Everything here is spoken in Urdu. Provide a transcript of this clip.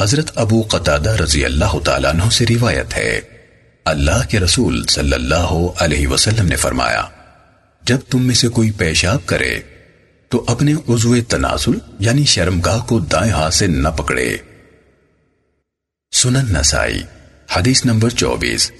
حضرت ابو قطادہ رضی اللہ تعالیٰ عنہ سے روایت ہے۔ اللہ کے رسول صلی اللہ علیہ وسلم نے فرمایا، جب تم میں سے کوئی پیشاب کرے، تو اپنے عضو تناسل یعنی شرمگاہ کو دائیں ہاتھ سے نہ پکڑے۔ سنن نسائی، حدیث نمبر چوبیس۔